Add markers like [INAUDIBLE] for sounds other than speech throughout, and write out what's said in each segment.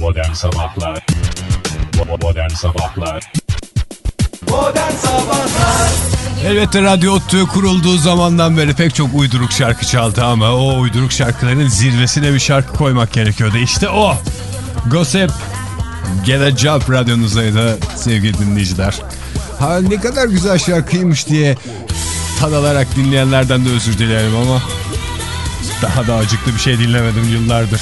Modern Sabahlar Modern Sabahlar Modern Sabahlar Elbette Radyo Ottu kurulduğu zamandan beri pek çok uyduruk şarkı çaldı ama o uyduruk şarkıların zirvesine bir şarkı koymak gerekiyordu. İşte o. Gossip Get a Job radyonuzdaydı sevgili dinleyiciler. Ha ne kadar güzel şarkıymış diye tad alarak dinleyenlerden de özür dilerim ama daha da acıklı bir şey dinlemedim yıllardır.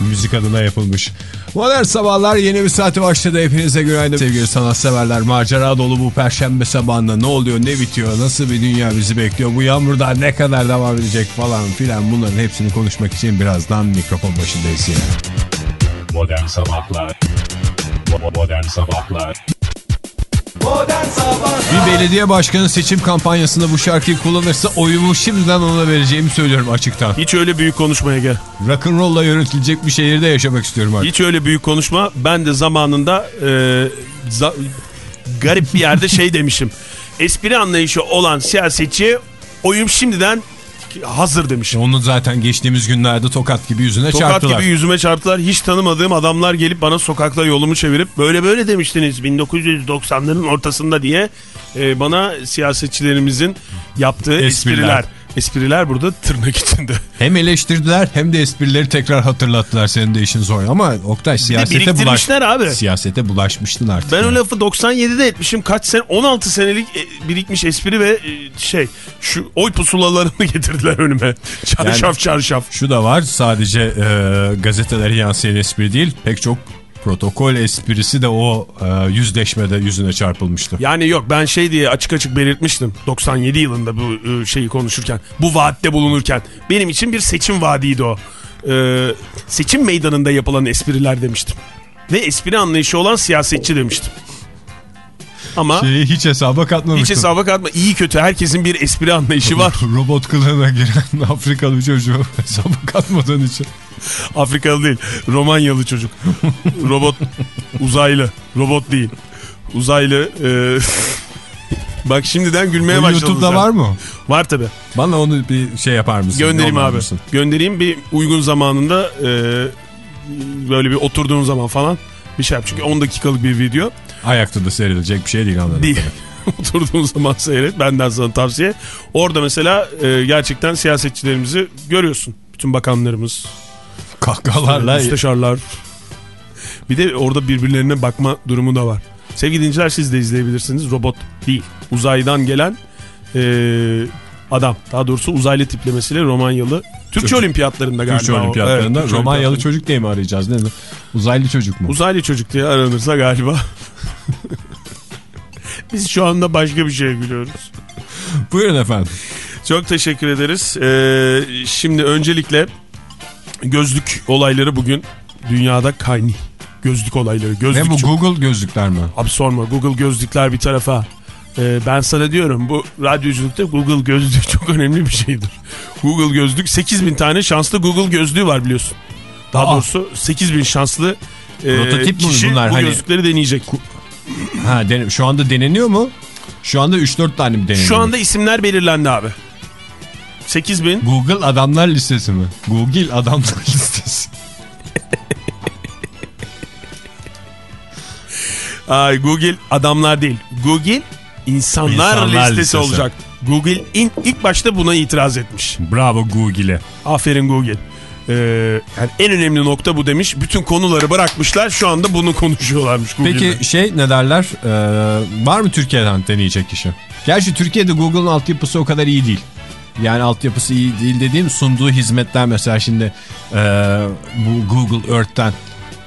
Müzik adına yapılmış. Modern Sabahlar yeni bir saati başladı. Hepinize günaydın sevgili sanatseverler. Macera dolu bu perşembe sabahında ne oluyor ne bitiyor nasıl bir dünya bizi bekliyor. Bu yağmurda ne kadar devam edecek falan filan bunların hepsini konuşmak için birazdan mikrofon başındayız yine. Modern Sabahlar Modern Sabahlar Bir belediye başkanı seçim kampanyasında bu şarkıyı kullanırsa oyumu şimdiden ona vereceğimi söylüyorum açıktan. Hiç öyle büyük konuşmaya gel. Rock'n'roll'la yönetilecek bir şehirde yaşamak istiyorum artık. Hiç öyle büyük konuşma. Ben de zamanında e, za- garip bir yerde şey demişim. Espri anlayışı olan siyasetçi oyum şimdiden hazır demişim. Onu zaten geçtiğimiz günlerde tokat gibi yüzüne Tokat çarptılar. gibi yüzüme çarptılar. Hiç tanımadığım adamlar gelip bana sokakta yolumu çevirip böyle böyle demiştiniz 1990'ların ortasında diye e, bana siyasetçilerimizin yaptığı Espriler. espriler. Espriler burada tırnak içinde. Hem eleştirdiler hem de esprileri tekrar hatırlattılar senin de işin zor. Ama Oktay siyasete, bulaş... abi. siyasete bulaşmıştın artık. Ben o yani. lafı 97'de etmişim. Kaç sene 16 senelik e, birikmiş espri ve e, şey şu oy pusulalarını [LAUGHS] getirdiler önüme. Çarşaf Yani- çarşaf. Şu da var sadece e, gazetelere yansıyan espri değil pek çok protokol esprisi de o e, yüzleşmede yüzüne çarpılmıştı. Yani yok ben şey diye açık açık belirtmiştim 97 yılında bu e, şeyi konuşurken bu vaatte bulunurken benim için bir seçim vaadiydi o. E, seçim meydanında yapılan espriler demiştim. Ve espri anlayışı olan siyasetçi demiştim. Ama Şeyi hiç hesaba katmamıştım. hiç hesaba katma iyi kötü herkesin bir espri anlayışı var. [LAUGHS] Robot kılığına giren [LAUGHS] Afrikalı bir çocuğu [LAUGHS] hesaba katmadığın için. Afrikalı değil. Romanyalı çocuk. Robot uzaylı. Robot değil. Uzaylı. e, Bak şimdiden gülmeye başladın YouTube'da sen. var mı? Var tabi. Bana onu bir şey yapar mısın? Göndereyim abi. mısın? Göndereyim bir uygun zamanında e, böyle bir oturduğun zaman falan bir şey yap. Çünkü 10 dakikalık bir video Ayakta da seyredilecek bir şey değil anladım. değil. [LAUGHS] Oturduğun zaman seyret. Benden sana tavsiye. Orada mesela e, gerçekten siyasetçilerimizi görüyorsun. Bütün bakanlarımız, Kahkahalarla müsteşarlar. Bir de orada birbirlerine bakma durumu da var. Sevgili dinleyiciler siz de izleyebilirsiniz. Robot değil. Uzaydan gelen e, adam. Daha doğrusu uzaylı tiplemesiyle Romanyalı. Türkçe Çocuk. olimpiyatlarında galiba. Türkçe olimpiyatlarında Evet, Romanyalı olimpiyatlarında. çocuk diye mi arayacağız? Ne? Uzaylı çocuk mu? Uzaylı çocuk diye aranırsa galiba. [LAUGHS] Biz şu anda başka bir şeye gülüyoruz. Buyurun efendim. Çok teşekkür ederiz. Ee, şimdi öncelikle gözlük olayları bugün dünyada kaynıyor. Gözlük olayları. Gözlük Ne bu çok- Google gözlükler mi? Abi sorma Google gözlükler bir tarafa. Ee, ben sana diyorum bu radyoculukta Google gözlüğü [LAUGHS] çok önemli bir şeydir. Google gözlük 8000 tane şanslı Google gözlüğü var biliyorsun. Daha Aa. doğrusu 8000 şanslı e, Prototip kişi bunlar? bu Hani- gözlükleri deneyecek. Ha dene- şu anda deneniyor mu? Şu anda 3-4 tane mi deneniyor? Şu anda isimler belirlendi abi. 8000 Google adamlar listesi mi? Google adamlar [LAUGHS] listesi. Ay Google adamlar değil. Google insanlar, İnsanlar listesi, listesi. olacak. Google in, ilk başta buna itiraz etmiş. Bravo Google'e. Aferin Google. Ee, yani en önemli nokta bu demiş. Bütün konuları bırakmışlar. Şu anda bunu konuşuyorlarmış Google'da. Peki şey ne derler? Ee, var mı Türkiye'den deneyecek kişi? Gerçi Türkiye'de Google'ın altyapısı o kadar iyi değil. Yani altyapısı iyi değil dediğim sunduğu hizmetler mesela şimdi ee, bu Google Earth'ten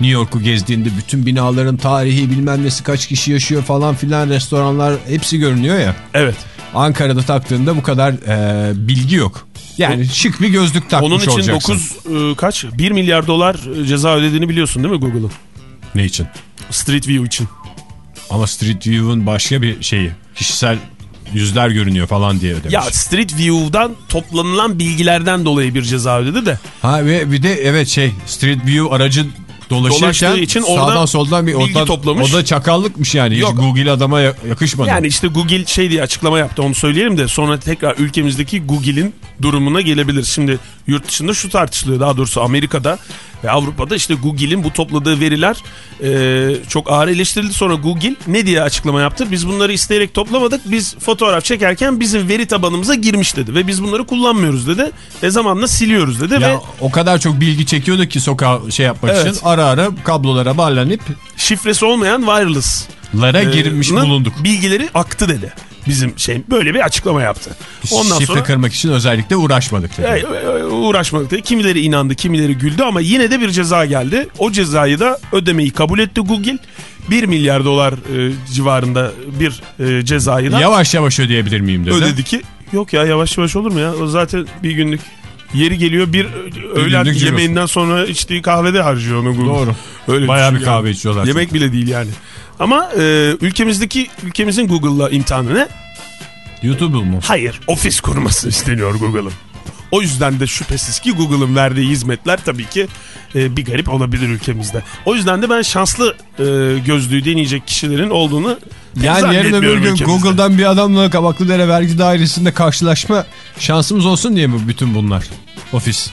New York'u gezdiğinde bütün binaların tarihi bilmem nesi kaç kişi yaşıyor falan filan restoranlar hepsi görünüyor ya. Evet. Ankara'da taktığında bu kadar ee, bilgi yok. Yani şık bir gözlük takmış Onun için olacaksın. 9 e, kaç? 1 milyar dolar e, ceza ödediğini biliyorsun değil mi Google'ın? Ne için? Street View için. Ama Street View'un başka bir şeyi. Kişisel yüzler görünüyor falan diye ödemiş. Ya Street View'dan toplanılan bilgilerden dolayı bir ceza ödedi de. Ha ve bir de evet şey Street View aracı dolaşırken Dolaştığı için oradan sağdan soldan bir bilgi toplamış. o da çakallıkmış yani. Yok. Hiç Google adama ya- yakışmadı. Yani işte Google şey diye açıklama yaptı onu söyleyelim de sonra tekrar ülkemizdeki Google'in durumuna gelebilir. Şimdi yurt dışında şu tartışılıyor daha doğrusu Amerika'da Ve Avrupa'da işte Google'in bu topladığı veriler e, çok ağır eleştirildi. Sonra Google ne diye açıklama yaptı? Biz bunları isteyerek toplamadık. Biz fotoğraf çekerken bizim veri tabanımıza girmiş dedi. Ve biz bunları kullanmıyoruz dedi. Ve zamanla siliyoruz dedi. Ve Ya o kadar çok bilgi çekiyordu ki sokağa şey yapmak Evet. için ara ara kablolara bağlanıp şifresi olmayan wireless lara e, girmiş nın bulunduk. Bilgileri aktı dedi. Bizim şey böyle bir açıklama yaptı. Ondan Şifre sonra kırmak için özellikle uğraşmadık. dedi. e, e, uğraşmadık dedi. Kimileri inandı, kimileri güldü ama yine de bir ceza geldi. O cezayı da ödemeyi kabul etti Google. 1 milyar dolar e, civarında bir e, cezayı da Yavaş yavaş ödeyebilir miyim dedi. ödedi ki. Yok ya yavaş yavaş olur mu ya? O zaten bir günlük yeri geliyor bir öğlen günlük yemeğinden sonra içtiği kahvede harcıyor onu Google. Doğru. Öyle Bayağı bir kahve içiyorlar. Yemek bile değil yani. Ama e, ülkemizdeki ülkemizin Google'la imtihanı ne? YouTube mu? Hayır, ofis kurması isteniyor Google'ın. O yüzden de şüphesiz ki Google'ın verdiği hizmetler tabii ki e, bir garip olabilir ülkemizde. O yüzden de ben şanslı e, gözlüğü deneyecek kişilerin olduğunu Yani yarın öbür gün ülkemizde. Google'dan bir adamla Kabaklıdere vergi dairesinde karşılaşma şansımız olsun diye mi bütün bunlar? Ofis.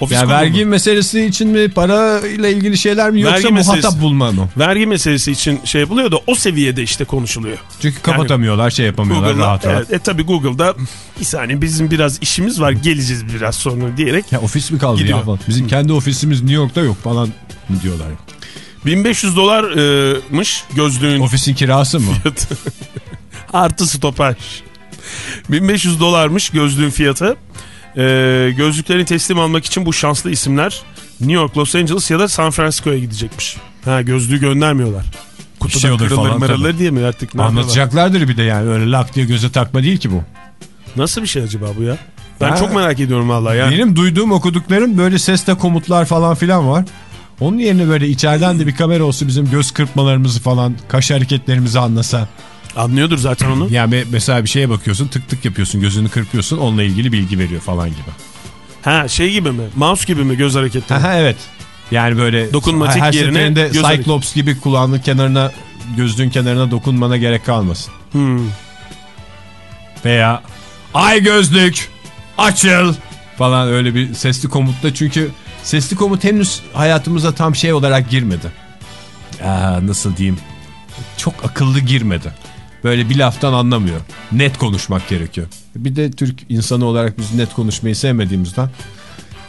Ofis yani Google vergi mu? meselesi için mi para ile ilgili şeyler mi yoksa Vergi muhatap meselesi. bulma mı? vergi meselesi için şey yapılıyor da o seviyede işte konuşuluyor. Çünkü kapatamıyorlar şey yapamıyorlar Google'da, rahat rahat. evet, e tabii Google'da bir saniye bizim biraz işimiz var geleceğiz biraz sonra diyerek Ya ofis mi kaldı Gidiyor. ya falan. Bizim kendi ofisimiz New York'ta yok falan diyorlar. 1500 dolarmış gözlüğün Ofisin kirası mı? [LAUGHS] Artı stopaj. 1500 dolarmış gözlüğün fiyatı. Ee, gözlüklerini teslim almak için bu şanslı isimler New York, Los Angeles ya da San Francisco'ya gidecekmiş. Ha gözlüğü göndermiyorlar. Kutuda şey olur kırılır falan mırılır diye mi artık? Anlatacaklardır bir de yani öyle lak diye göze takma değil ki bu. Nasıl bir şey acaba bu ya? Ben Ya- çok merak ediyorum vallahi ya. Benim duyduğum okuduklarım böyle sesle komutlar falan filan var. Onun yerine böyle içeriden de bir kamera olsa bizim göz kırpmalarımızı falan, kaş hareketlerimizi anlasa. Anlıyordur zaten onu. Yani me- mesela bir şeye bakıyorsun tık tık yapıyorsun gözünü kırpıyorsun onunla ilgili bilgi veriyor falan gibi. Ha şey gibi mi? Mouse gibi mi göz hareketleri? Aha evet. Yani böyle Dokunmatik her yerine seferinde göz hareketi. Cyclops gibi kulağının kenarına gözlüğün kenarına dokunmana gerek kalmasın. Hmm. Veya ay gözlük açıl falan öyle bir sesli komutta çünkü sesli komut henüz hayatımıza tam şey olarak girmedi. Aa, nasıl diyeyim çok akıllı girmedi. Böyle bir laftan anlamıyor. Net konuşmak gerekiyor. Bir de Türk insanı olarak biz net konuşmayı sevmediğimizden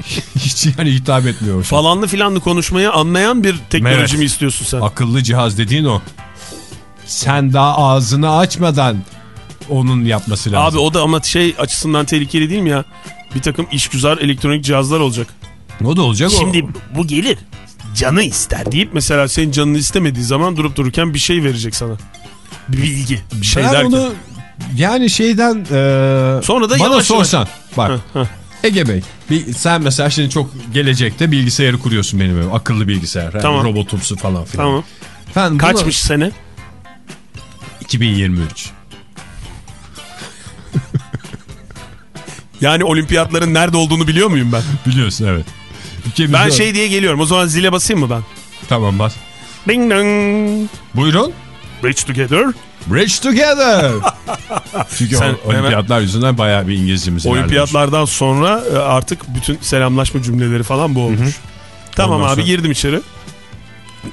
[LAUGHS] hiç yani hitap etmiyor. Falanlı filanlı konuşmayı anlayan bir teknoloji Evet. mi istiyorsun sen? Akıllı cihaz dediğin o. Sen daha ağzını açmadan onun yapması lazım. Abi o da ama şey açısından tehlikeli değil mi ya? Bir takım işgüzar elektronik cihazlar olacak. o da olacak o. Şimdi bu gelir. Canı ister deyip mesela senin canını istemediği zaman durup dururken bir şey verecek sana. Bilgi. Bir şey ben onu yani şeyden e, Sonra da bana yavaş sorsan bak Heh, heh. Ege Bey bir, sen mesela şimdi çok gelecekte bilgisayarı kuruyorsun benim evim akıllı bilgisayar yani Tamam. robotumsu falan filan. Tamam. Efendim, Kaçmış sene? 2023. Yani olimpiyatların nerede olduğunu biliyor muyum ben? Biliyorsun evet. Ülkemizde- Ben şey diye geliyorum. O zaman zile basayım mı ben? Tamam bas. Ding dong. Buyurun. Bridge together. Bridge together. [LAUGHS] Çünkü Sen olimpiyatlar yüzünden bayağı bir İngilizcemiz. Olimpiyatlardan sonra e, artık bütün selamlaşma cümleleri falan bu olmuş. Tamam Ondan abi sonra- girdim içeri.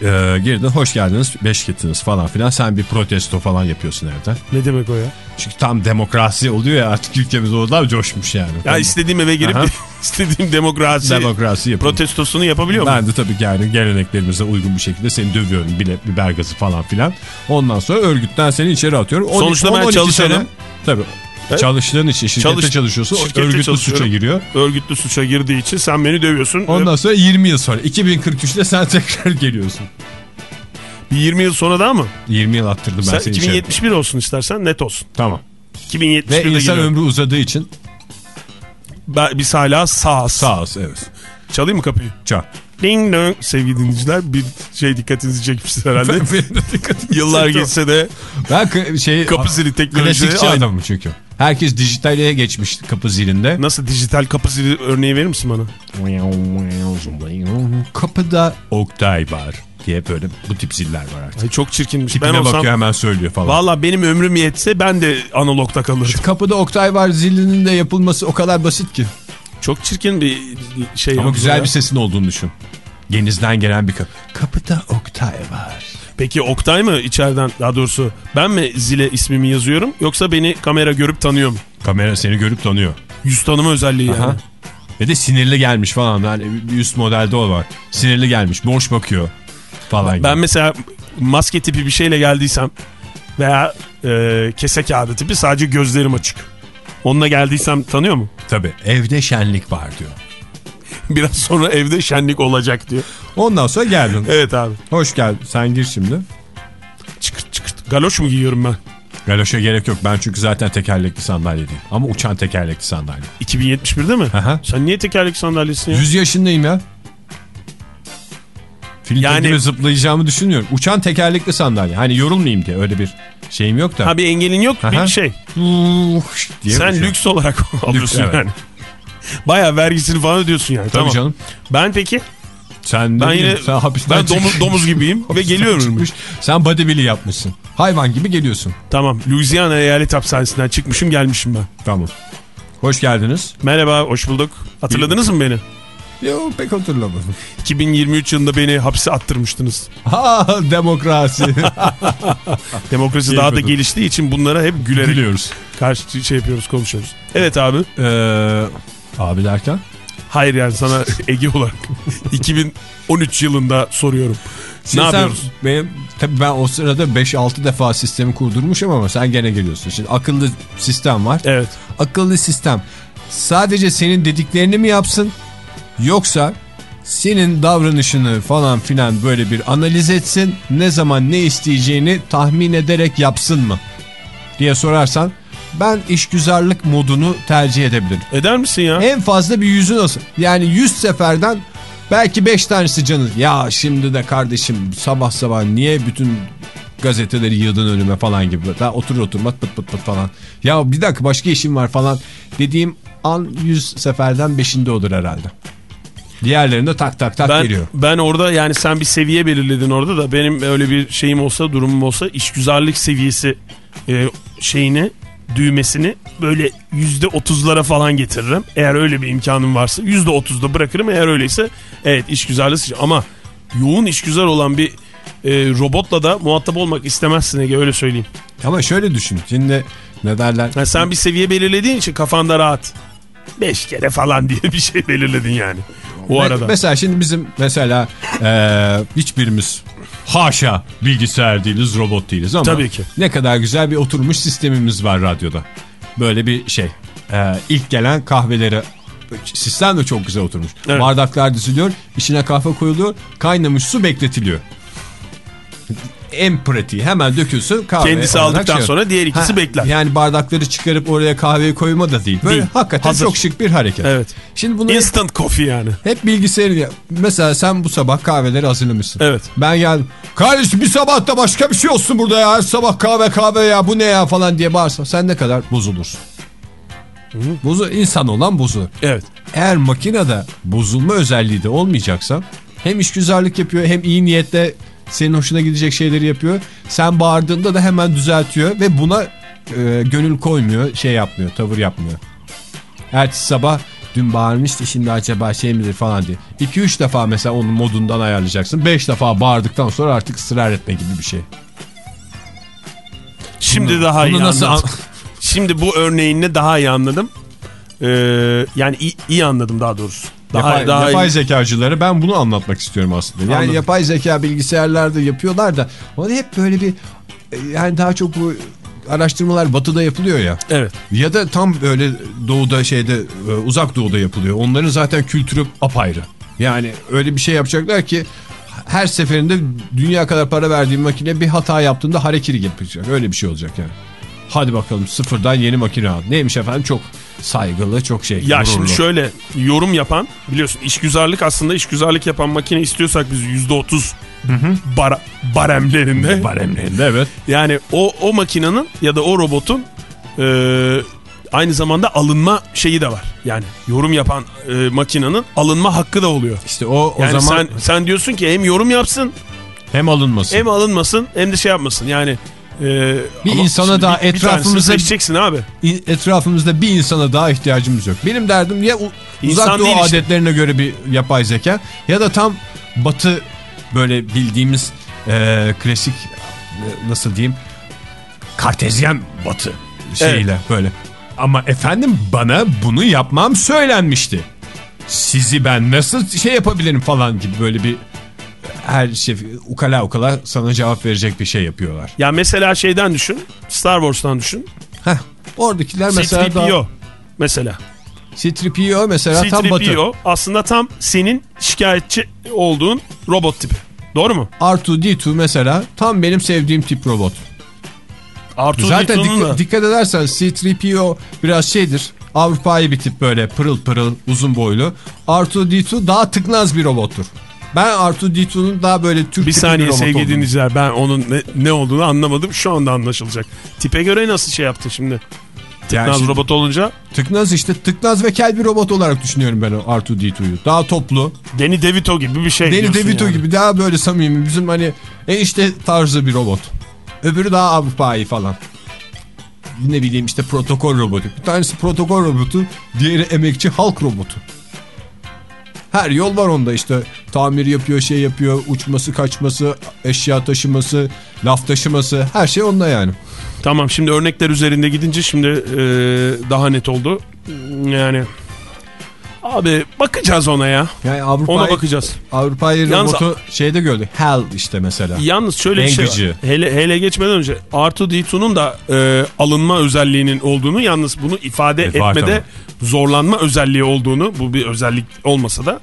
Ee, girdin hoş geldiniz beş gittiniz falan filan sen bir protesto falan yapıyorsun evde. Ne demek o ya? Çünkü tam demokrasi oluyor ya artık ülkemiz o da coşmuş yani. Ya istediğim eve girip Aha. [LAUGHS] istediğim demokrasi demokrasi protestosunu yapabiliyor muyum? Ben de tabii ki yani geleneklerimize uygun bir şekilde seni dövüyorum bile biber gazı falan filan. Ondan sonra örgütten seni içeri atıyorum. On- Sonuçta ben 10-12 çalışanım. sene- Tabii. Evet. Çalıştığın için şirkette Çalış- çalışıyorsun. şirkette örgütlü suça giriyor. Örgütlü suça girdiği için sen beni dövüyorsun. Ondan sonra 20 yıl sonra 2043'te sen [LAUGHS] tekrar geliyorsun. Bir 20 yıl sonra daha mı? 20 yıl attırdım ben Sen seni içeri. 2071 olsun istersen net olsun. Tamam. 2071'de Ve insan geliyorum. ömrü uzadığı için Ben, biz hala sağ sağ olsun evet. Çalayım mı kapıyı? Çal. Ding dong sevgili dinleyiciler bir şey dikkatinizi çekmiştir [LAUGHS] herhalde. Benim de dikkatimi Yıllar geçse de Ben şey kapı zili teknolojisi klasikçi adamım çünkü. Herkes dijitale geçmiş kapı zilinde. Nasıl dijital kapı zili örneği verir misin bana? Kapıda Oktay var diye böyle bu tip ziller var artık. Ay çok çirkinmiş. Tipine ben olsam bakıyor hemen söylüyor falan. valla benim ömrüm yetse ben de analogta kalırdım. Kapıda Oktay var zilinin de yapılması o kadar basit ki. Çok çirkin bir şey. Ama güzel ya. bir sesin olduğunu düşün. Genizden gelen bir kapı. Kapıda Oktay var. Peki Oktay mı içeriden daha doğrusu ben mi zile ismimi yazıyorum yoksa beni kamera görüp tanıyor mu? Kamera seni görüp tanıyor. Yüz tanıma özelliği yani. Aha. Ve de sinirli gelmiş falan. Yani bir üst modelde o var. Sinirli gelmiş. Boş bakıyor falan. Ben gibi. mesela maske tipi bir şeyle geldiysem veya e, kese kağıdı tipi sadece gözlerim açık. Onunla geldiysem tanıyor mu? Tabii evde şenlik var diyor. [LAUGHS] Biraz sonra evde şenlik olacak diyor. Ondan sonra geldin. Evet abi. Hoş geldin. Sen gir şimdi. Çıkırt çıkırt. Galoş mu giyiyorum ben? Galoşa gerek yok. Ben çünkü zaten tekerlekli sandalyedeyim. Ama uçan tekerlekli sandalye. 2071'de mi? Aha. Sen niye tekerlek sandalyesin ya? 100 yaşındayım ya. Filtre Yani- gibi zıplayacağımı düşünüyorum. Uçan tekerlekli sandalye. Hani yorulmayayım diye öyle bir şeyim yok da. Ha bir engelin yok Aha. bir şey. Diye Sen uçuyor. lüks olarak [LAUGHS] alıyorsun evet. yani. Baya vergisini falan ödüyorsun yani. Tabii tamam. canım. Ben peki? Sen, Ben ne yine sen hapisten ben domuz, domuz gibiyim [LAUGHS] ve geliyorum. çıkmış. Sen bodybuild'i yapmışsın. Hayvan gibi geliyorsun. Tamam. Louisiana Eyalet Hapishanesi'nden çıkmışım gelmişim ben. Tamam. Hoş geldiniz. Merhaba, hoş bulduk. Hatırladınız mı beni? Yok pek hatırlamadım. 2023 yılında beni hapse attırmıştınız. Ha demokrasi. [LAUGHS] Demokrasi daha da geliştiği için bunlara hep gülerek Gülüyoruz. karşı şey yapıyoruz, konuşuyoruz. Evet abi. Ee, abi derken? Hayır yani sana Ege olarak [LAUGHS] 2013 yılında soruyorum. Şimdi ne yapıyoruz? Benim, tabii ben o sırada 5-6 defa sistemi kurdurmuşum ama sen gene geliyorsun. Şimdi akıllı sistem var. Evet. Akıllı sistem sadece senin dediklerini mi yapsın yoksa senin davranışını falan filan böyle bir analiz etsin ne zaman ne isteyeceğini tahmin ederek yapsın mı diye sorarsan ben işgüzarlık modunu tercih edebilirim. Eder misin ya? En fazla bir yüzü nasıl? Yani 100 seferden belki 5 tanesi canı. Ya şimdi de kardeşim sabah sabah niye bütün gazeteleri yığdın önüme falan gibi. Daha otur oturmaz pıt pıt pıt falan. Ya bir dakika başka işim var falan dediğim an 100 seferden 5'inde olur herhalde. Diğerlerinde tak tak tak ben, geliyor. ben orada yani sen bir seviye belirledin orada da benim öyle bir şeyim olsa durumum olsa işgüzarlık seviyesi e, şeyini düğmesini böyle yüzde otuzlara falan getiririm. Eğer öyle bir imkanım varsa yüzde otuzda bırakırım eğer öyleyse evet işgüzarlık seçeceğim. ama yoğun işgüzar olan bir e, robotla da muhatap olmak istemezsin Ege öyle söyleyeyim. Ama şöyle düşün. Şimdi ne derler? Yani sen bir seviye belirlediğin için kafanda rahat. Beş kere falan [LAUGHS] diye bir şey belirledin yani. O Me- arada. Mesela şimdi bizim mesela eee, hiçbirimiz haşa bilgisayar değiliz, robot değiliz ama Tabii ki. ne kadar güzel bir oturmuş sistemimiz var radyoda. Böyle bir şey. Eee ilk gelen kahveleri sistem de çok güzel oturmuş. Evet. Bardaklar diziliyor, içine kahve koyuluyor, kaynamış su bekletiliyor. En pratiği hemen dökülsün kahve. Kendisi olarak aldıktan şey- sonra diğer ikisi Ha, bekler. Yani bardakları çıkarıp oraya kahveyi koyma da değil. Böyle Değil. hakikaten Hazır. çok şık bir hareket. Evet. Şimdi bunu Instant coffee yani. hep bilgisayarı mesela sen bu sabah kahveleri hazırlamışsın. Evet. Ben geldim. Kardeşim bir sabah da başka bir şey olsun burada ya. Her sabah kahve kahve ya bu ne ya falan diye bağırsan sen ne kadar bozulursun. Bozu insan olan bozulur. Evet. Eğer makinede bozulma özelliği de olmayacaksa hem işgüzarlık yapıyor hem iyi niyetle senin hoşuna gidecek şeyleri yapıyor. Sen bağırdığında da hemen düzeltiyor ve buna e, gönül koymuyor, şey yapmıyor, tavır yapmıyor. Ertesi sabah dün bağırmıştı şimdi acaba şey midir falan diye. 2-3 defa mesela onun modundan ayarlayacaksın. 5 defa bağırdıktan sonra artık ısrar etme gibi bir şey. Şimdi Bunu- daha iyi bunu nasıl anladım. an- Şimdi bu örneğinle daha iyi anladım. Ee, yani iyi, iyi anladım daha doğrusu. Daha, yapay, daha yapay zekacılara ben bunu anlatmak istiyorum aslında. Yani Anladım. yapay zeka bilgisayarlarda yapıyorlar da o da hep böyle bir e, yani daha çok bu araştırmalar batıda yapılıyor ya. Evet. Ya da tam böyle doğuda şeyde e, uzak doğuda yapılıyor. Onların zaten kültürü apayrı. Yani öyle bir şey yapacaklar ki her seferinde dünya kadar para verdiğim makine bir hata yaptığında harekiri yapacak. Öyle bir şey olacak yani. Hadi bakalım sıfırdan yeni makine al. Neymiş efendim çok saygılı çok şey. Ya gururlu. şimdi şöyle yorum yapan biliyorsun işgüzarlık aslında işgüzarlık yapan makine istiyorsak biz yüzde otuz bara- baremlerinde. Baremlerinde evet. Yani o, o makinenin ya da o robotun e, aynı zamanda alınma şeyi de var. Yani yorum yapan e, makinenin alınma hakkı da oluyor. İşte o, o Yani zaman sen sen diyorsun ki hem yorum yapsın hem alınmasın. hem alınmasın hem de şey yapmasın. Yani Ee, Bir insana daha bir, bir etrafımıza- seçeceksin abi. Etrafımızda bir insana daha ihtiyacımız yok. Benim derdim ya İnsan uzak doğu işte. adetlerine göre bir yapay zeka ya da tam batı böyle bildiğimiz e, klasik e, nasıl diyeyim kartezyen batı şeyle böyle. Ama efendim bana bunu yapmam söylenmişti. Sizi ben nasıl şey yapabilirim falan gibi böyle bir her şey ukala ukala sana cevap verecek bir şey yapıyorlar. Ya mesela şeyden düşün. Star Wars'tan düşün. Heh, oradakiler mesela daha... C-3PO mesela. C-3PO mesela tam batı. C-3PO aslında tam senin şikayetçi olduğun robot tipi. Doğru mu? R2-D2 mesela tam benim sevdiğim tip robot. Artu Zaten dikkat, dikkat edersen C-3PO biraz şeydir. Avrupa'yı bir tip böyle pırıl pırıl uzun boylu. R2-D2 daha tıknaz bir robottur. Ben R2-D2'nun daha böyle Türk Bir saniye sevgili dinleyiciler ben onun ne, ne olduğunu anlamadım. Şu anda anlaşılacak. Tipe göre nasıl şey yaptın şimdi? Yani Naz şimdi robot olunca Tıknaz işte tıknaz ve kel bir robot olarak düşünüyorum ben o R2-D2'yu. Daha toplu. Danny DeVito gibi bir şey diyorsun DeVito yani. gibi daha böyle samimi bizim hani enişte tarzı bir robot. Öbürü daha Avrupa'yı falan. Ne bileyim işte protokol robotu. Bir tanesi protokol robotu, diğeri emekçi halk robotu. Her yol var onda işte tamir yapıyor, şey yapıyor, uçması, kaçması, eşya taşıması, laf taşıması, her şey onda yani. Tamam şimdi örnekler üzerinde gidince şimdi e, daha net oldu. Yani abi bakacağız ona ya. Yani Ona Avrupa'yı bakacağız. Avrupa'yı Yalnız- robotu şeyde gördük. Hell işte mesela. Yalnız şöyle bir En şey gıcı. var. Hele, hele geçmeden önce R2-D2'nun da e, alınma özelliğinin olduğunu yalnız bunu ifade var etmede zorlanma özelliği olduğunu bu bir özellik olmasa da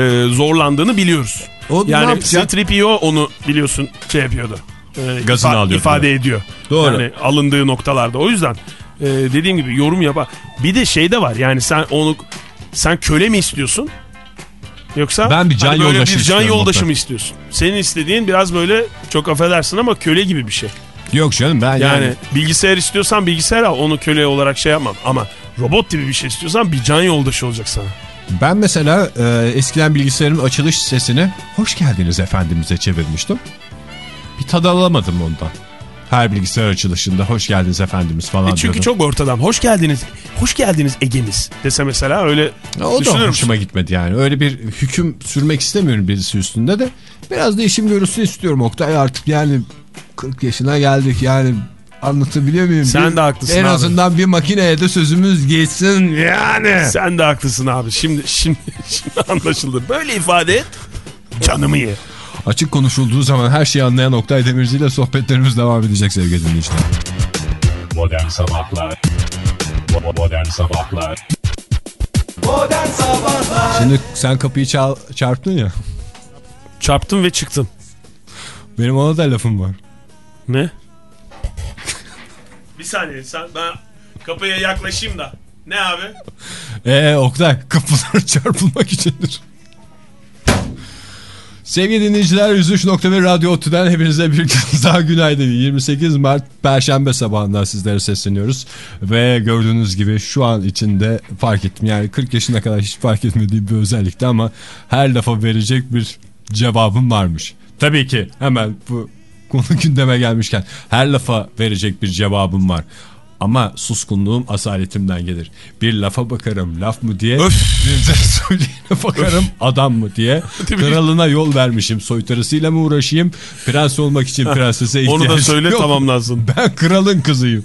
e, zorlandığını biliyoruz. O yani? C-3PO onu biliyorsun şey yapıyordu. E, Gazını ifa- alıyordu. ifade ediyor. Doğru. Yani alındığı noktalarda. O yüzden e, dediğim gibi yorum yapa. Bir de şey de var yani sen onu sen köle mi istiyorsun? Yoksa Ben bir can hani yoldaşı bir can yoldaşı mı istiyorsun? Senin istediğin biraz böyle çok affedersin ama köle gibi bir şey. Yok canım ben yani, Yani, bilgisayar istiyorsan bilgisayar al onu köle olarak şey yapmam. Ama robot gibi bir şey istiyorsan bir can yoldaşı olacak sana. Ben mesela e, eskiden bilgisayarın açılış sesini hoş geldiniz efendimize çevirmiştim. Bir tad alamadım ondan. Her bilgisayar açılışında hoş geldiniz efendimiz falan E çünkü diyordum. çok ortadan. Hoş geldiniz. Hoş geldiniz Ege'miz dese mesela öyle Ya O da hoşuma gitmedi yani. Öyle bir hüküm sürmek istemiyorum birisi üstünde de. Biraz da işim görülsün istiyorum Oktay artık yani 40 yaşına geldik yani anlatabiliyor muyum? Sen Bir- de haklısın En abi. azından bir makineye de sözümüz geçsin yani. Sen de haklısın abi. Şimdi şimdi, [LAUGHS] şimdi anlaşıldı. Böyle ifade et. Canımı ye. Açık konuşulduğu zaman her şeyi anlayan Oktay Demirci ile sohbetlerimiz devam edecek sevgili dinleyiciler. Modern Sabahlar Modern Sabahlar Modern Sabahlar Şimdi sen kapıyı çal- çarptın ya. Çarptım ve çıktım. Benim ona da lafım var. Ne? [LAUGHS] bir saniye sen ben kapıya yaklaşayım da. Ne abi? Eee Oktay kapılar [LAUGHS] çarpılmak içindir. Sevgili dinleyiciler 103.1 Radyo Otü'den hepinize bir kez [LAUGHS] daha günaydın. 28 Mart Perşembe sabahından sizlere sesleniyoruz. Ve gördüğünüz gibi şu an içinde fark ettim. Yani 40 yaşına kadar hiç fark etmediğim bir özellikti ama her lafa verecek bir cevabım varmış. Tabii ki hemen bu konu gündeme gelmişken her lafa verecek bir cevabım var. Ama suskunluğum asaletimden gelir. Bir lafa bakarım laf mı diye. Öf. [LAUGHS] Bakarım adam mı diye. [LAUGHS] Kralına yol vermişim. Soytarısıyla mı uğraşayım? Prens olmak için prensese ihtiyacım Onu da söyle yok. tamamlansın. Ben kralın kızıyım.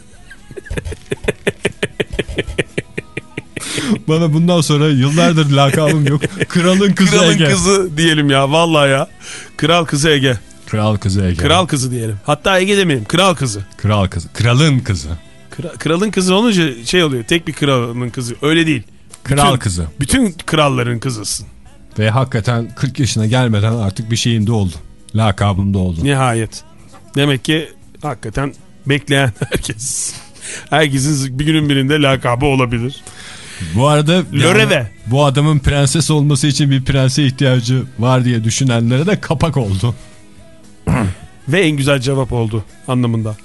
Bana bundan sonra yıllardır lakabım yok. Kralın kızı Kralın Ege. kızı diyelim ya vallahi ya. Kral kızı Ege. Kral kızı Ege. Kral kızı diyelim. Hatta Ege demeyelim. Kral kızı. Kral kızı. Kralın kızı. Kra- kralın kızı olunca şey oluyor. Tek bir kralın kızı. Öyle değil. Kral Bütün- kızı. Bütün kralların kızısın. Ve hakikaten 40 yaşına gelmeden artık bir şeyin de oldu. Lakabım da oldu. Nihayet. Demek ki hakikaten bekleyen [LAUGHS] herkes. Herkesin bir günün birinde lakabı olabilir. Bu arada yani Löreve. bu adamın prenses olması için bir prense ihtiyacı var diye düşünenlere de kapak oldu. Ve en güzel cevap oldu anlamında.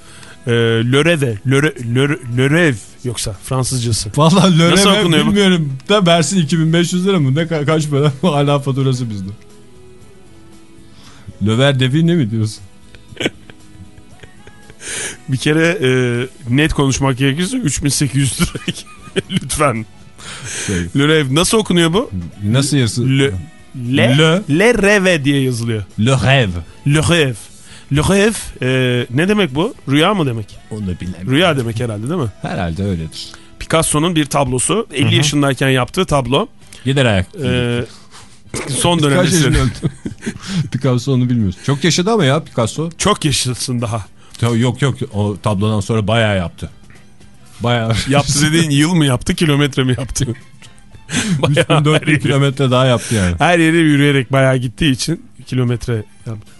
Ee, löreve. Löre, löre, lörev yoksa Fransızcası. Vallahi Nasıl löreve okunuyor bu? bilmiyorum da versin 2500 lira mı ne ka- kaç para [LAUGHS] hala faturası bizde. Löver devi ne mi diyorsun? [LAUGHS] Bir kere e, net konuşmak gerekirse 3800 lira. [LAUGHS] Lütfen. Şey, Le Rêve. Nasıl okunuyor bu? nasıl yazı? Le, Le, Le. Le Rêve diye yazılıyor. Le Rêve. Le Rêve. Le Rêve e, ne demek bu? Rüya mı demek? Onu da bilemiyorum. Rüya demek herhalde değil mi? Herhalde öyledir. Picasso'nun bir tablosu. 50 yaşındayken yaptığı tablo. Gider ayak. E, son öldü? [LAUGHS] Picasso onu bilmiyoruz. Çok yaşadı ama ya Picasso. çok yaşasın daha. Yok yok o tablodan sonra bayağı yaptı. Bayağı. Yaptı [LAUGHS] dediğin yıl mı yaptı kilometre mi yaptı? [LAUGHS] bayağı her 4000 yeri, kilometre daha yaptı yani. her yere yürüyerek bayağı gittiği için kilometre.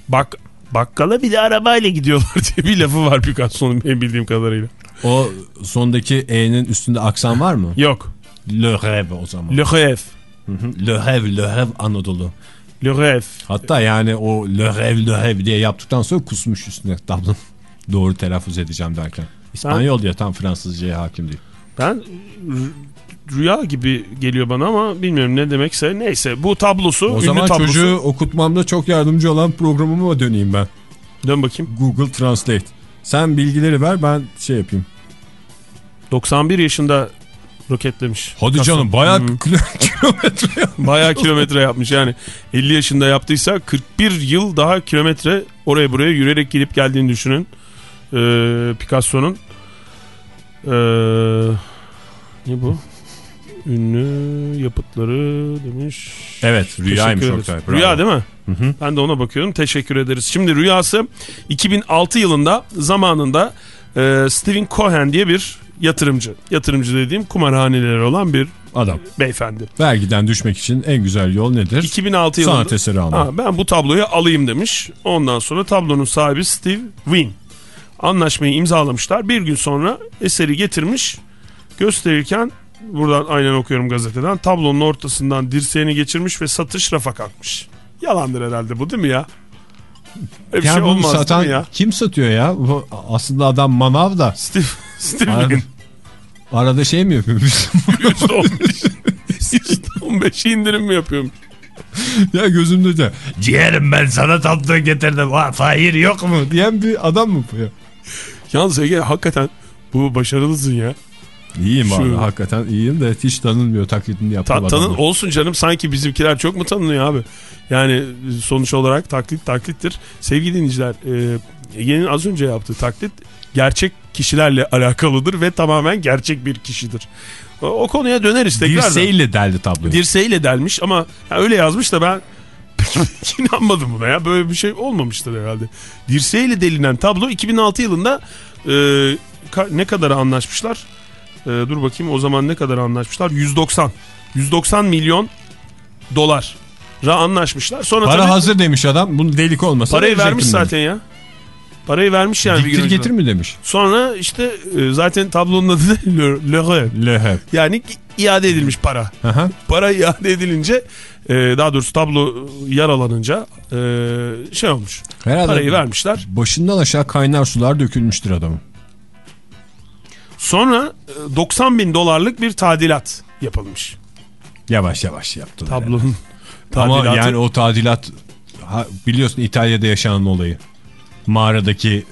Bak bakkala bir de arabayla gidiyorlar [LAUGHS] diye bir lafı var Picasso'nun benim bildiğim kadarıyla. O sondaki E'nin üstünde aksan var mı? Yok. Le Rêve o zaman. Le Rêve. Le Rêve, Le Rêve Anadolu. Le Rêve. Hatta yani o Le Rêve, Le Rêve diye yaptıktan sonra kusmuş üstüne [LAUGHS] tablonun. Doğru telaffuz edeceğim derken. İspanyol diye tam Fransızcaya hakim değil. Ben rüya gibi geliyor bana ama bilmiyorum ne demekse. Neyse bu tablosu. O zaman tablosu. çocuğu okutmamda çok yardımcı olan programıma döneyim ben. Dön bakayım. Google Translate. Sen bilgileri ver ben şey yapayım. 91 yaşında roketlemiş. Hadi Picasso. canım bayağı Hı. [LAUGHS] kilometre ya. Bayağı kilometre yapmış yani 50 yaşında yaptıysa 41 yıl daha kilometre oraya buraya yürüyerek gidip geldiğini düşünün. Ee, Picasso'nun ee, ne bu? Ünlü yapıtları demiş. Evet rüyaymış Oktay. bravo. Rüya değil mi? Hı hı. Ben de ona bakıyorum. Teşekkür ederiz. Şimdi rüyası 2006 yılında zamanında e, Steven Cohen diye bir yatırımcı. Yatırımcı dediğim kumarhaneleri olan bir Adam. beyefendi. Vergiden düşmek için en güzel yol nedir? 2006 yılında Sanat eseri almak. Ha, ben bu tabloyu alayım demiş. Ondan sonra tablonun sahibi Steve Wynn. Anlaşmayı imzalamışlar. Bir gün sonra eseri getirmiş. Gösterirken buradan aynen okuyorum gazeteden. Tablonun ortasından dirseğini geçirmiş ve satış rafa kalkmış. Yalandır herhalde bu değil mi ya? Bir Yani şey bunu olmaz satan ya? kim satıyor ya? Bu aslında adam manav da. Steve, Steve Arada, Wynn. arada şey mi yapıyor? %15. %15 indirim mi yapıyorum? ya gözümde de ciğerim ben sana tablo getirdim. Ha, Fahir yok mu? Diyen bir adam mı bu ya? Yalnız Ege hakikaten bu başarılısın ya. İyiyim Şu- abi hakikaten iyiyim de hiç tanınmıyor taklidini yaptığım Ta- tanın olsun canım sanki bizimkiler çok mu tanınıyor abi? Yani sonuç olarak taklit taklittir. Sevgili dinleyiciler e, Ege'nin az önce yaptığı taklit gerçek kişilerle [LAUGHS] alakalıdır ve tamamen gerçek bir kişidir. O, o konuya döneriz tekrar. Dirseğiyle deldi tabloyu. Dirseğiyle delmiş ama ya öyle yazmış da ben [LAUGHS] inanmadım buna ya. Böyle bir şey olmamıştır herhalde. Dirseğiyle delinen tablo 2006 yılında e, ka- ne kadar anlaşmışlar? E, dur bakayım o zaman ne kadar anlaşmışlar? 190. 190 milyon dolar ra anlaşmışlar. Sonra Para tabii hazır demiş adam. Bunu delik olmasa parayı vermiş demiş. zaten ya. Parayı vermiş yani. Diktir getir mi demiş. Sonra işte e, zaten tablonun adı da Le, Le Rêve. Lehev. Yani iade edilmiş para. Aha. para iade edilince e, daha doğrusu tablo yaralanınca e, şey olmuş. Herhalde Parayı vermişler. başından aşağı kaynar sular dökülmüştür adamın. Sonra e, 90 bin dolarlık bir tadilat yapılmış. Yavaş yavaş yaptılar. yani. Tablonun Ama tadilatı. yani o tadilat biliyorsun İtalya'da yaşanan olayı. Mağaradaki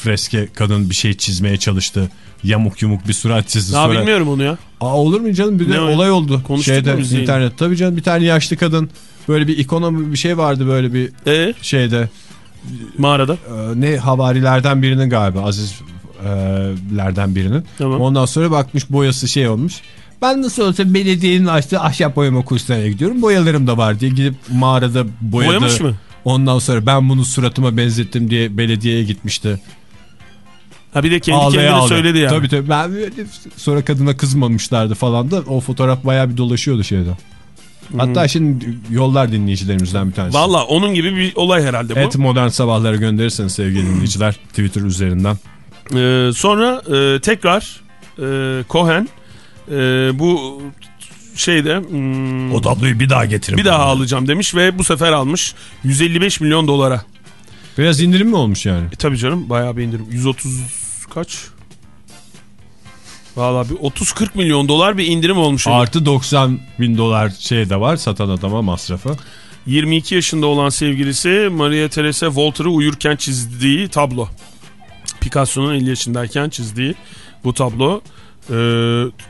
freske kadın bir şey çizmeye çalıştı. Yamuk yumuk bir surat çizdi Daha sonra. bilmiyorum onu ya. Aa, olur mu canım bir de Ne olay oldu. Konuştuk Şeyde internet. Tabii canım bir tane yaşlı kadın böyle bir ikona bir şey vardı böyle bir E şeyde. mağarada. Ee, ne havarilerden birinin galiba Azizlerden birinin. Tamam. Ondan sonra bakmış boyası şey olmuş. Ben nasıl olsa belediyenin açtığı ahşap boyama kurslarına gidiyorum. Boyalarım da var diye gidip mağarada boyadı. Boyamış mı? Ondan sonra ben bunu suratıma benzettim diye belediyeye gitmişti. Ha bir de kendi Ağlaya kendine ağlaya. söyledi yani. Tabii tabii. Ben sonra kadına kızmamışlardı falan da o fotoğraf bayağı bir dolaşıyordu şeyde. Hatta şimdi yollar dinleyicilerimizden bir tanesi. Valla onun gibi bir olay herhalde bu. Et modern sabahları gönderirseniz sevgili dinleyiciler Twitter üzerinden. Ee, sonra e, tekrar e, Cohen e, bu şeyde hmm, tabloyu bir daha getirin. bir daha alacağım demiş ve bu sefer almış 155 milyon dolara. Biraz indirim mi olmuş yani? E tabii canım bayağı bir indirim. 130 kaç? Valla bir 30-40 milyon dolar bir indirim olmuş. Artı 90 bin dolar şey de var satan adama masrafı. 22 yaşında olan sevgilisi Maria Teresa Walter'ı uyurken çizdiği tablo. Picasso'nun 50 yaşındayken çizdiği bu tablo. Ee,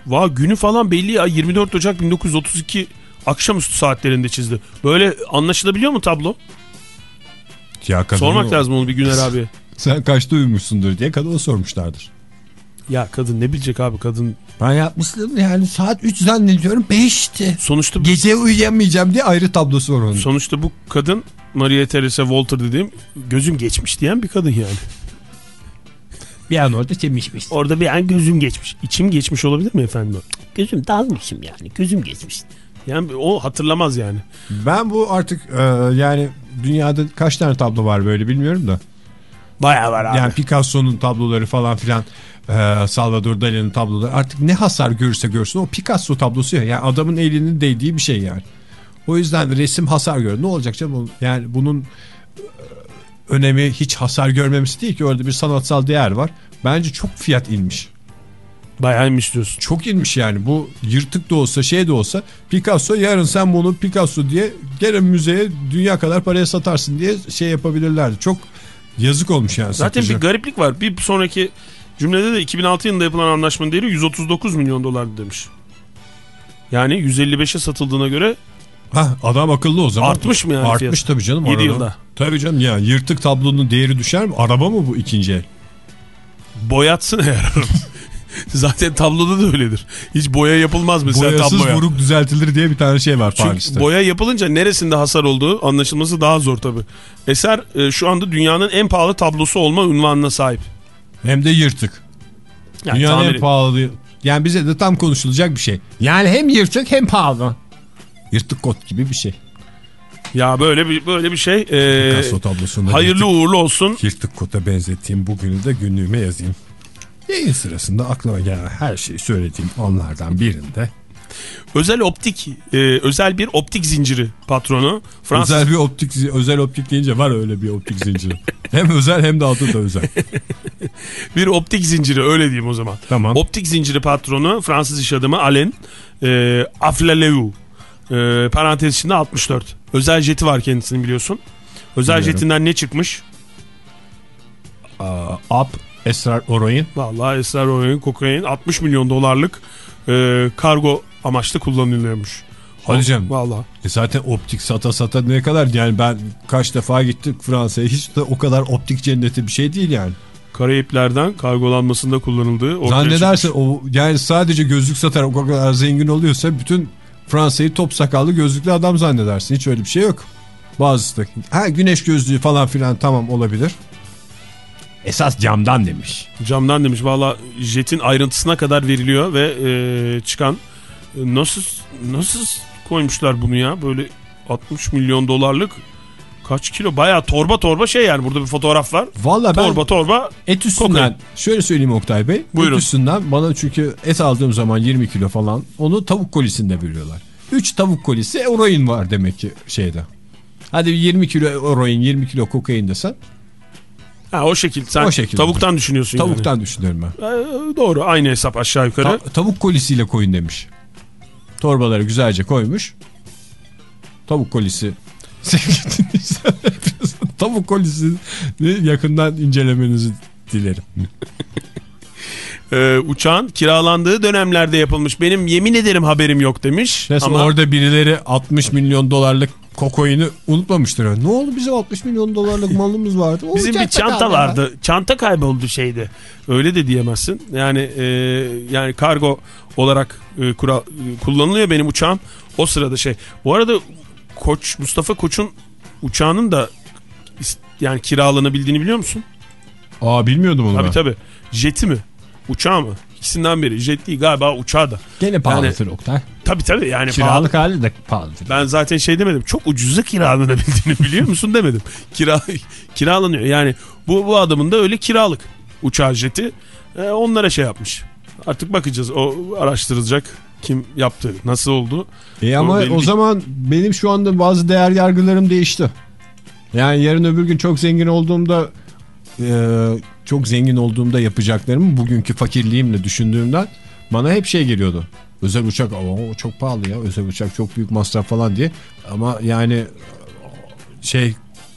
va günü falan belli ya 24 Ocak 1932 akşamüstü saatlerinde çizdi. Böyle anlaşılabiliyor mu tablo? Ya Sormak o- lazım onu bir Güner [LAUGHS] abi. Sen kaçta uyumuşsundur diye kadına sormuşlardır. Ya kadın ne bilecek abi kadın. Ben yapmıştım yani saat 3 zannediyorum 5'ti. Sonuçta Gece uyuyamayacağım diye ayrı tablosu var onun. sonuçta bu kadın Maria Teresa Walter dediğim gözüm geçmiş diyen bir kadın yani. Bir an orada çemişmiş. Orada bir an gözüm geçmiş. İçim geçmiş olabilir mi efendim? Gözüm dalmışım yani. Gözüm geçmiş. Yani o hatırlamaz yani. Ben bu artık e, yani dünyada kaç tane tablo var böyle bilmiyorum da. Bayağı var abi. Yani Picasso'nun tabloları falan filan e, Salvador Dali'nin tabloları artık ne hasar görürse görsün o Picasso tablosu ya. Yani adamın elinin değdiği bir şey yani. O yüzden resim hasar görür. Ne olacak canım? Yani bunun önemi hiç hasar görmemesi değil ki orada bir sanatsal değer var. Bence çok fiyat inmiş. Bayağı inmiş diyorsun. Çok inmiş yani bu yırtık da olsa şey de olsa Picasso yarın sen bunu Picasso diye gene müzeye dünya kadar paraya satarsın diye şey yapabilirlerdi. Çok yazık olmuş yani. Zaten satıcı. bir gariplik var. Bir sonraki cümlede de 2006 yılında yapılan anlaşmanın değeri 139 milyon dolar demiş. Yani 155'e satıldığına göre Ha, adam akıllı o zaman. Artmış mı yani Artmış fiyat? tabii canım. Yedi arada. yılda. Tabii canım ya yırtık tablonun değeri düşer mi? Araba mı bu ikinci el? boyatsın eğer. [LAUGHS] Zaten tabloda da öyledir. Hiç boya yapılmaz mesela Boyasız tabloya. vuruk düzeltilir diye bir tane şey var Çünkü Paris'te. boya yapılınca neresinde hasar olduğu anlaşılması daha zor tabi. Eser e, şu anda dünyanın en pahalı tablosu olma unvanına sahip. Hem de yırtık. Yani Dünyanın tamir- en pahalı. Yani bize de tam konuşulacak bir şey. Yani hem yırtık hem pahalı. Yırtık kot gibi bir şey. Ya böyle bir böyle bir şey. e, Picasso tablosunda hayırlı uğurlu olsun. yırtık kota benzettiğim bugünü de günlüğüme yazayım. Yayın sırasında aklıma gelen her şeyi söylediğim anlardan birinde Özel optik, e, özel bir optik zinciri patronu. Fransız özel bir optik özel optik deyince var öyle bir optik zinciri. [LAUGHS] hem özel hem de adı da özel. [LAUGHS] bir optik zinciri öyle diyeyim o zaman. Tamam. Optik zinciri patronu Fransız iş adamı Alain e, Aflaleu. E, parantez içinde 64. Özel jeti var kendisinin biliyorsun. Özel Biliyorum. jetinden ne çıkmış? Up Esrar Oroyin. Vallahi esrar oyun kokain 60 milyon dolarlık e, kargo amaçlı kullanılıyormuş. Hadi canım. Vallahi. E zaten optik sata sata ne kadar yani ben kaç defa gittim Fransa'ya hiç de o kadar optik cenneti bir şey değil yani. Karayiplerden kargolanmasında kullanıldığı ortaya Zannedersin çıkmış. o yani sadece gözlük satarak o kadar zengin oluyorsa bütün Fransa'yı top sakallı gözlüklü adam zannedersin. Hiç öyle bir şey yok. Bazısı da ha güneş gözlüğü falan filan tamam olabilir. Esas camdan demiş. Camdan demiş valla jetin ayrıntısına kadar veriliyor ve e, çıkan e, nasıl nasıl koymuşlar bunu ya böyle 60 milyon dolarlık kaç kilo bayağı torba torba şey yani burada bir fotoğraf var. Valla ben Torba torba et üstünden kokain. şöyle söyleyeyim Oktay Bey. Buyurun. Et üstünden bana çünkü et aldığım zaman 20 kilo falan onu tavuk kolisinde veriyorlar. 3 tavuk kolisi eroin var demek ki şeyde. Hadi 20 kilo eroin 20 kilo kokain desen ha, o şekil sen O şekilde. tavuktan düşünüyorsun yani. tavuktan düşünüyorum ben. E, doğru aynı hesap aşağı yukarı. Ta- tavuk kolisiyle koyun demiş. Torbaları güzelce koymuş. Tavuk kolisi. [LAUGHS] Sevgili dinleyiciler, tavuk kolisini yakından incelemenizi dilerim. [LAUGHS] E, uçağın kiralandığı dönemlerde yapılmış. Benim yemin ederim haberim yok demiş. Resmen Ama orada birileri 60 milyon dolarlık kokoini unutmamıştır. Ne oldu bize 60 milyon dolarlık [LAUGHS] malımız vardı. O Bizim bir çanta kaldı ya. vardı. Çanta kayboldu şeyde. Öyle de diyemezsin. Yani e, yani kargo olarak e, kura- e, kullanılıyor benim uçağım. O sırada şey. Bu arada Koç Mustafa Koç'un uçağının da yani kiralanabildiğini biliyor musun? Aa bilmiyordum onu Tabii ben. tabii. Jeti mi? Uçağı mı? İkisinden biri. Jet değil galiba uçağı da. Gene pahalıdır Oktay. Tabii tabii yani pahalı. Kiralık hali de pahalıdır. Ben zaten şey demedim. Çok ucuza kiralanabildiğini biliyor musun [LAUGHS] demedim. Kira kiralanıyor. Yani bu bu adamın da öyle kiralık uçağı jeti. Ee, onlara şey yapmış. Artık bakacağız. O araştırılacak. Kim yaptı? Nasıl oldu? E ama O zaman benim şu anda bazı değer yargılarım değişti. Yani yarın öbür gün çok zengin olduğumda e, çok zengin olduğumda yapacaklarımı bugünkü fakirliğimle düşündüğümden bana hep şey geliyordu. Özel uçak o çok pahalı ya özel uçak çok büyük masraf falan diye. Ama yani şey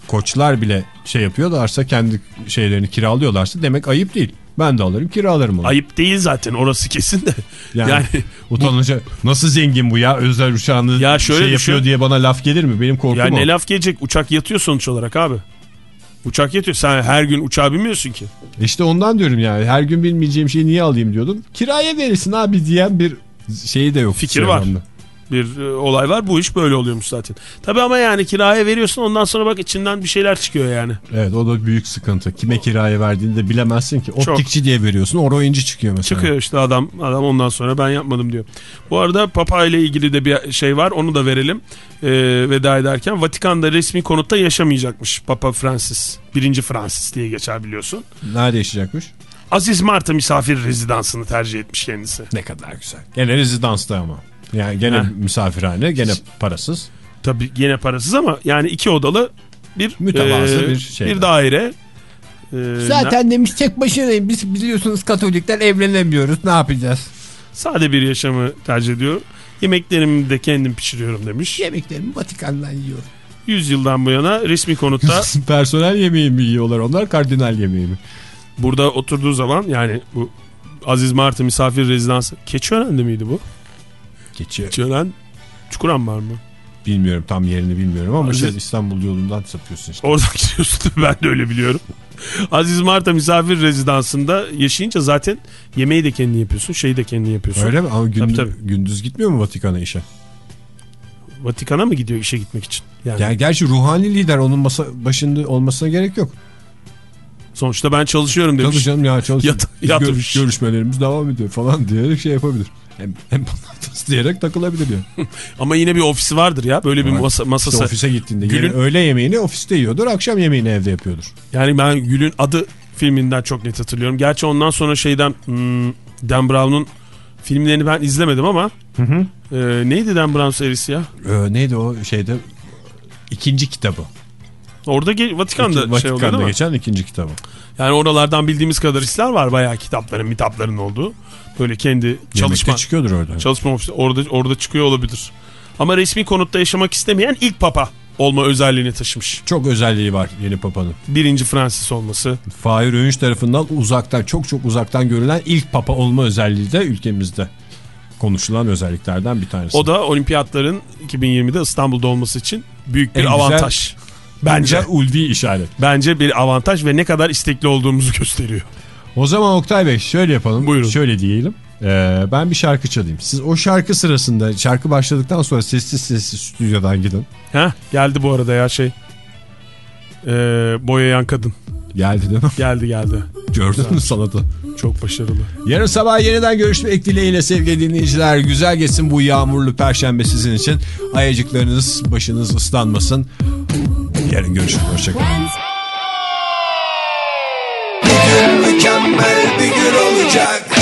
koçlar bile şey yapıyorlarsa kendi şeylerini kiralıyorlarsa demek ayıp değil. Ben de alırım kiralarım onu. Ayıp değil zaten orası kesin de. Yani, Yani, [LAUGHS] utanınca nasıl zengin bu ya özel uçağını Ya şöyle şey düşün. yapıyor diye bana laf gelir mi? Benim korkum ya o. ne laf gelecek uçak yatıyor sonuç olarak abi. Uçak yatıyor. Sen her gün uçağa binmiyorsun ki. İşte ondan diyorum yani her gün bilmeyeceğim şeyi niye alayım diyordum. Kiraya verirsin abi diyen bir şeyi de yok. Fikir var. çevremde. Bir e, olay var. Bu iş böyle oluyormuş zaten. Tabii ama yani kiraya veriyorsun ondan sonra bak içinden bir şeyler çıkıyor yani. Evet o da büyük sıkıntı. Kime kiraya verdiğini de bilemezsin ki. Çok. Optikçi diye veriyorsun oro inci çıkıyor mesela. Çıkıyor işte adam adam ondan sonra ben yapmadım diyor. Bu arada Papa ile ilgili de bir şey var onu da verelim ee, veda ederken. Vatikan'da resmi konutta yaşamayacakmış Papa Francis. Birinci Francis diye geçer biliyorsun. Nerede yaşayacakmış? Aziz Marta misafir rezidansını tercih etmiş kendisi. Ne kadar güzel. Gene rezidansta ama. Yani gene Heh. misafirhane gene parasız. Tabii yine parasız ama yani iki odalı bir Mütevazı e, bir şey. bir daire. Ee, Zaten demiş tek başınayım. Biz biliyorsunuz Katolikler evlenemiyoruz. Ne yapacağız? sade bir yaşamı tercih ediyor. Yemeklerimi de kendim pişiriyorum demiş. Yemeklerimi Vatikan'dan yiyorum. 100 yıldan bu yana resmi konutta [LAUGHS] Personel yemeği mi yiyorlar onlar kardinal yemeği mi? burada oturduğu zaman yani bu Aziz Martı misafir rezidansı. Keçiören'de miydi bu? Geçiyor. Keçiören Çukuran var mı? Bilmiyorum tam yerini bilmiyorum ama Aziz- işte İstanbul yolundan sapıyorsun işte. Oradan [LAUGHS] gidiyorsun ben de öyle biliyorum. Aziz Marta misafir rezidansında yaşayınca zaten yemeği de kendin yapıyorsun, şeyi de kendin yapıyorsun. Öyle mi? Ama gündüz, tabii. gündüz gitmiyor mu Vatikan'a işe? Vatikan'a mı gidiyor işe gitmek için? Yani, Yani gerçi ruhani lider onun masa başında olmasına gerek yok. sonuçta ben çalışıyorum demiş. Tabii canım ya çalışıyor. Yat- yatmış. görüşmelerimiz devam ediyor falan diyerek şey yapabilir. Hem, hem patates diyerek takılabilir yani. [LAUGHS] Ama yine bir ofisi vardır ya. Böyle bir masa, İşte masası. ofise gittiğinde Gül'ün- öğle yemeğini ofiste yiyordur, akşam yemeğini evde yapıyordur. Yani ben Gül'ün adı filminden çok net hatırlıyorum. Gerçi ondan sonra şeyden hmm, Dan Brown'un filmlerini ben izlemedim ama e, neydi Dan Brown serisi ya? Ee, neydi o şeyde ikinci kitabı. Orada Vatikan'da İki- şey oluyor Vatikan'da değil mi? geçen ikinci kitabı. Yani oralardan bildiğimiz kadar hisler var bayağı kitapların mitapların olduğu. Böyle kendi çalışma Yemekte çıkıyordur orada. çalışma ofisi orada orada çıkıyor olabilir. Ama resmi konutta yaşamak istemeyen ilk papa olma özelliğini taşımış. Çok özelliği var yeni papanın. Birinci Francis olması. Fahir Öğünç tarafından uzaktan çok çok uzaktan görülen ilk papa olma özelliği de ülkemizde. Konuşulan özelliklerden bir tanesi. O da olimpiyatların 2020'de İstanbul'da olması için büyük bir En güzel- avantaj. Bence Bence ulvi işaret. bence bir avantaj ve ne kadar istekli olduğumuzu gösteriyor. O zaman Oktay Bey şöyle yapalım. Buyurun. Şöyle diyelim. Ee, ben bir şarkı çalayım. Siz o şarkı sırasında şarkı başladıktan sonra sessiz sessiz stüdyodan gidin. Heh, geldi bu arada ya şey. Ee, boyayan kadın. Geldi canım. Geldi geldi. Gördün mü salatı? Çok başarılı. Yarın sabah yeniden görüşmek dileğiyle sevgili dinleyiciler. Güzel geçsin bu yağmurlu perşembe sizin için. Ayacıklarınız başınız ıslanmasın. Yarın görüşürüz. Hoşçakalın. Mükemmel bir gün olacak.